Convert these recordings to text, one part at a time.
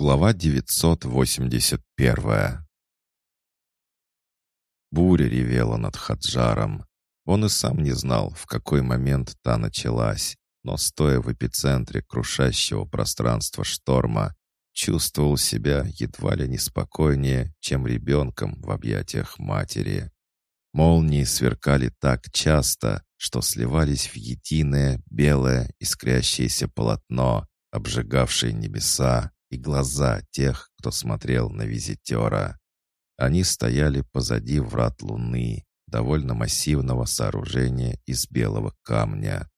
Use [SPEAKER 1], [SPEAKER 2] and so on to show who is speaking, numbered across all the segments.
[SPEAKER 1] Глава 981 Буря ревела над Хаджаром. Он и сам не знал, в какой момент та началась, но, стоя в эпицентре крушащего пространства шторма, чувствовал себя едва ли не спокойнее, чем ребенком в объятиях матери. Молнии сверкали так часто, что сливались в единое белое искрящееся полотно, обжигавшее небеса и глаза тех, кто смотрел на визитера. Они стояли позади врат луны, довольно массивного сооружения из белого камня.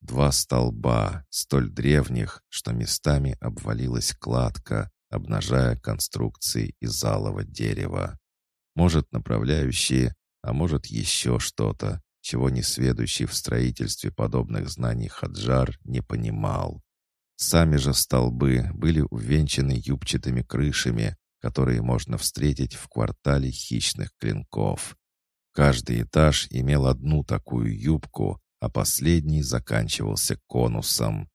[SPEAKER 1] Два столба, столь древних, что местами обвалилась кладка, обнажая конструкции из алого дерева. Может, направляющие, а может, еще что-то, чего несведущий в строительстве подобных знаний Хаджар не понимал. Сами же столбы были увенчаны юбчатыми крышами, которые можно встретить в квартале хищных клинков. Каждый этаж имел одну такую юбку, а последний заканчивался конусом.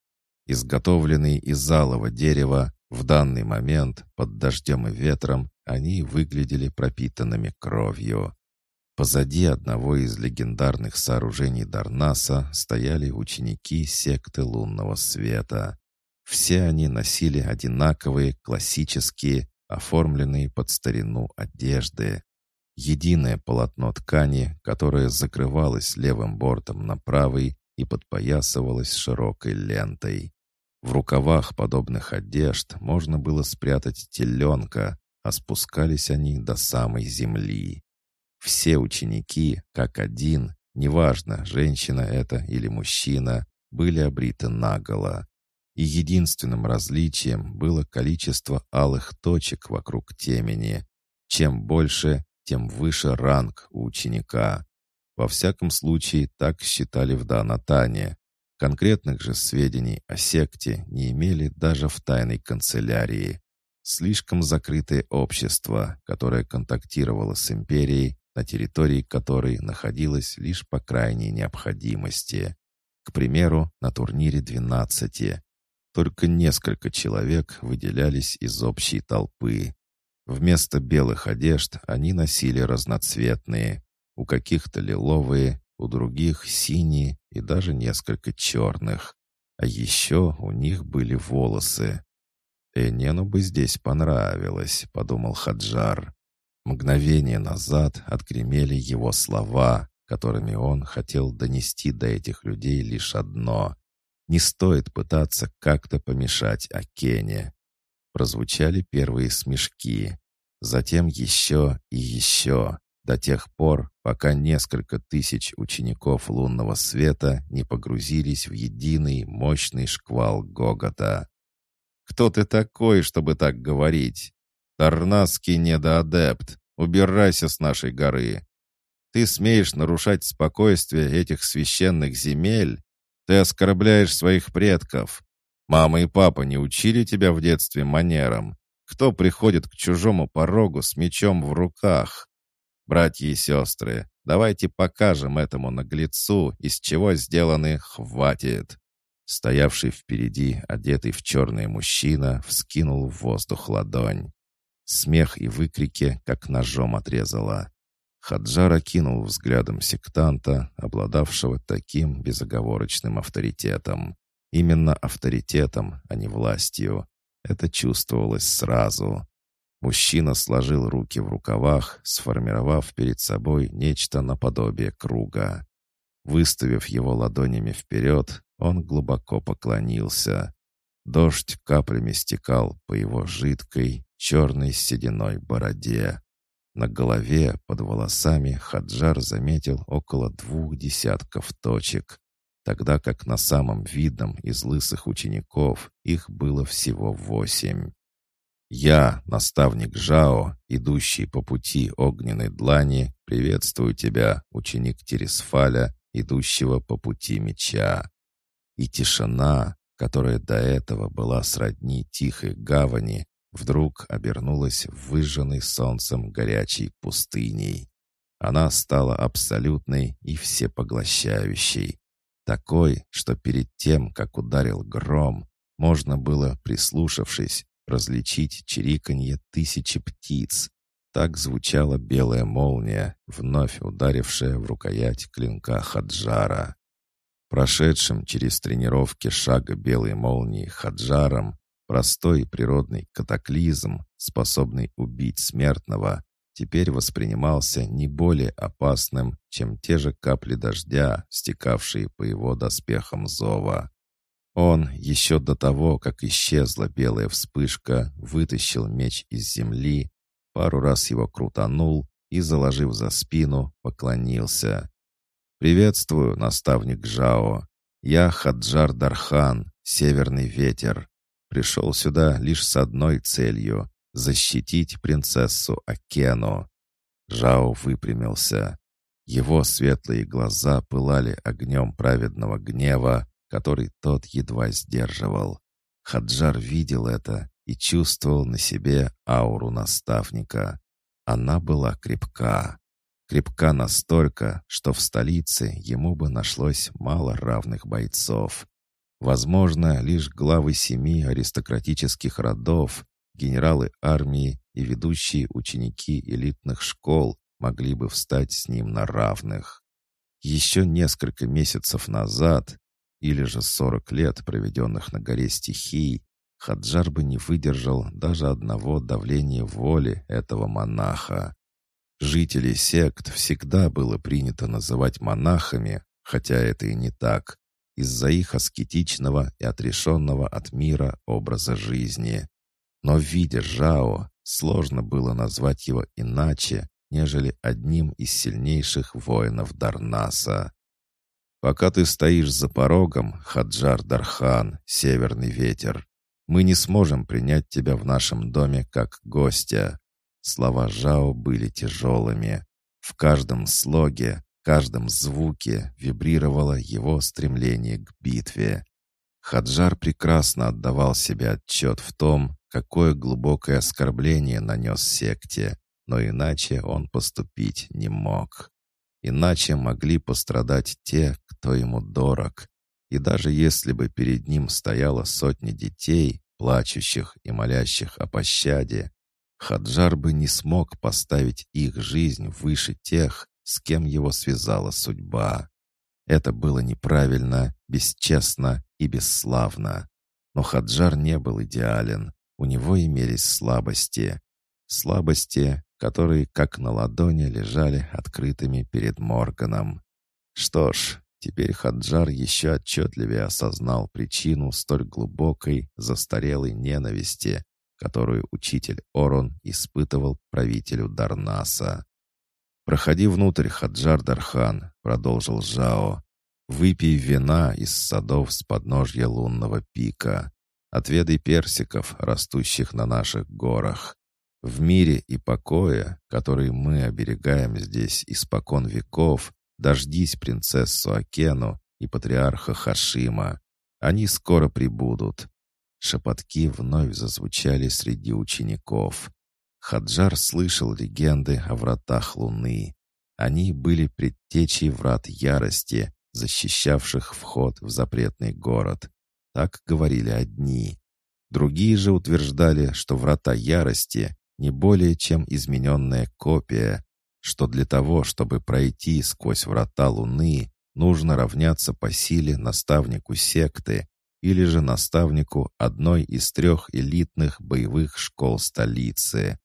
[SPEAKER 1] Изготовленные из алого дерева, в данный момент, под дождем и ветром, они выглядели пропитанными кровью. Позади одного из легендарных сооружений Дарнаса стояли ученики секты лунного света. Все они носили одинаковые, классические, оформленные под старину одежды. Единое полотно ткани, которое закрывалось левым бортом на правый и подпоясывалось широкой лентой. В рукавах подобных одежд можно было спрятать теленка, а спускались они до самой земли. Все ученики, как один, неважно, женщина это или мужчина, были обриты наголо и единственным различием было количество алых точек вокруг темени. Чем больше, тем выше ранг у ученика. Во всяком случае, так считали в Данатане. Конкретных же сведений о секте не имели даже в тайной канцелярии. Слишком закрытое общество, которое контактировало с империей, на территории которой находилось лишь по крайней необходимости. К примеру, на турнире двенадцати. Только несколько человек выделялись из общей толпы. Вместо белых одежд они носили разноцветные. У каких-то лиловые, у других синие и даже несколько черных. А еще у них были волосы. «Энену бы здесь понравилось», — подумал Хаджар. Мгновение назад отгремели его слова, которыми он хотел донести до этих людей лишь одно не стоит пытаться как-то помешать Акене. Прозвучали первые смешки. Затем еще и еще, до тех пор, пока несколько тысяч учеников лунного света не погрузились в единый мощный шквал гогота. «Кто ты такой, чтобы так говорить? Тарнасский недоадепт, убирайся с нашей горы. Ты смеешь нарушать спокойствие этих священных земель? Ты оскорбляешь своих предков. Мама и папа не учили тебя в детстве манерам. Кто приходит к чужому порогу с мечом в руках? Братья и сестры, давайте покажем этому наглецу, из чего сделаны «хватит». Стоявший впереди, одетый в черный мужчина, вскинул в воздух ладонь. Смех и выкрики, как ножом отрезало. Хаджар окинул взглядом сектанта, обладавшего таким безоговорочным авторитетом. Именно авторитетом, а не властью. Это чувствовалось сразу. Мужчина сложил руки в рукавах, сформировав перед собой нечто наподобие круга. Выставив его ладонями вперед, он глубоко поклонился. Дождь каплями стекал по его жидкой, черной сединой бороде. На голове, под волосами, Хаджар заметил около двух десятков точек, тогда как на самом видном из лысых учеников их было всего восемь. «Я, наставник Жао, идущий по пути огненной длани, приветствую тебя, ученик Тересфаля, идущего по пути меча». И тишина, которая до этого была сродни тихой гавани, вдруг обернулась выжженной солнцем горячей пустыней. Она стала абсолютной и всепоглощающей. Такой, что перед тем, как ударил гром, можно было, прислушавшись, различить чириканье тысячи птиц. Так звучала белая молния, вновь ударившая в рукоять клинка Хаджара. Прошедшим через тренировки шага белой молнии Хаджаром, простой природный катаклизм, способный убить смертного, теперь воспринимался не более опасным, чем те же капли дождя, стекавшие по его доспехам зова. Он, еще до того, как исчезла белая вспышка, вытащил меч из земли, пару раз его крутанул и, заложив за спину, поклонился. «Приветствую, наставник Жао. Я Хаджар Дархан, Северный Ветер. Пришел сюда лишь с одной целью защитить принцессу Акену. Жао выпрямился. Его светлые глаза пылали огнем праведного гнева, который тот едва сдерживал. Хаджар видел это и чувствовал на себе ауру наставника. Она была крепка. Крепка настолько, что в столице ему бы нашлось мало равных бойцов. Возможно, лишь главы семи аристократических родов генералы армии и ведущие ученики элитных школ могли бы встать с ним на равных. Еще несколько месяцев назад, или же сорок лет, проведенных на горе стихий, Хаджар бы не выдержал даже одного давления воли этого монаха. Жителей сект всегда было принято называть монахами, хотя это и не так, из-за их аскетичного и отрешенного от мира образа жизни. Но в виде Жао сложно было назвать его иначе, нежели одним из сильнейших воинов Дарнаса. «Пока ты стоишь за порогом, Хаджар Дархан, Северный Ветер, мы не сможем принять тебя в нашем доме как гостя». Слова Жао были тяжелыми. В каждом слоге, каждом звуке вибрировало его стремление к битве. Хаджар прекрасно отдавал себе отчет в том, какое глубокое оскорбление нанес секте, но иначе он поступить не мог. Иначе могли пострадать те, кто ему дорог. И даже если бы перед ним стояла сотня детей, плачущих и молящих о пощаде, Хаджар бы не смог поставить их жизнь выше тех, с кем его связала судьба. Это было неправильно, бесчестно и бесславно. Но Хаджар не был идеален, у него имелись слабости. Слабости, которые как на ладони лежали открытыми перед Морганом. Что ж, теперь Хаджар еще отчетливее осознал причину столь глубокой, застарелой ненависти, которую учитель Орон испытывал правителю Дарнаса. «Проходи внутрь, Хаджар Дархан», — продолжил Жао. «Выпей вина из садов с подножья лунного пика. Отведай персиков, растущих на наших горах. В мире и покое, который мы оберегаем здесь испокон веков, дождись принцессу Акену и патриарха Хашима. Они скоро прибудут». Шепотки вновь зазвучали среди учеников. Хаджар слышал легенды о вратах Луны. Они были предтечей врат ярости, защищавших вход в запретный город. Так говорили одни. Другие же утверждали, что врата ярости не более чем измененная копия, что для того, чтобы пройти сквозь врата Луны, нужно равняться по силе наставнику секты или же наставнику одной из трех элитных боевых школ столицы.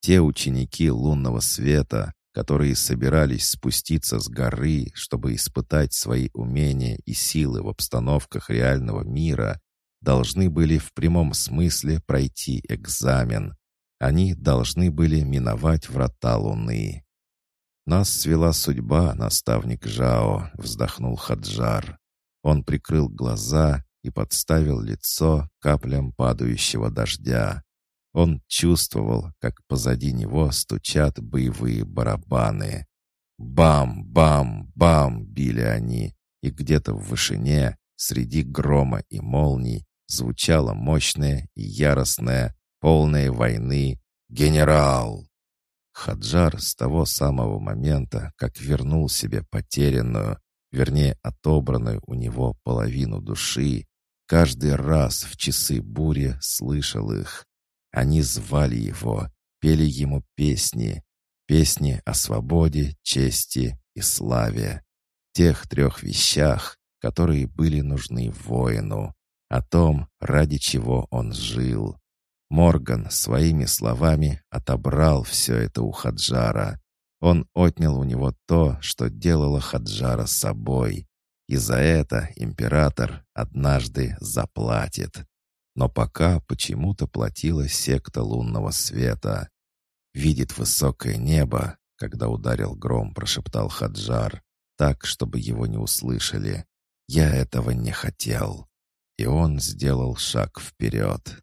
[SPEAKER 1] Те ученики лунного света, которые собирались спуститься с горы, чтобы испытать свои умения и силы в обстановках реального мира, должны были в прямом смысле пройти экзамен. Они должны были миновать врата Луны. «Нас свела судьба, наставник Жао», — вздохнул Хаджар. Он прикрыл глаза и подставил лицо каплям падающего дождя. Он чувствовал, как позади него стучат боевые барабаны. Бам-бам-бам били они, и где-то в вышине, среди грома и молний, звучало мощное и яростное, полное войны «Генерал!». Хаджар с того самого момента, как вернул себе потерянную, вернее, отобранную у него половину души, каждый раз в часы бури слышал их. Они звали его, пели ему песни. Песни о свободе, чести и славе. Тех трех вещах, которые были нужны воину. О том, ради чего он жил. Морган своими словами отобрал все это у Хаджара. Он отнял у него то, что делало Хаджара собой. И за это император однажды заплатит. Но пока почему-то платила секта лунного света. «Видит высокое небо», — когда ударил гром, прошептал Хаджар, так, чтобы его не услышали. «Я этого не хотел». И он сделал шаг вперед.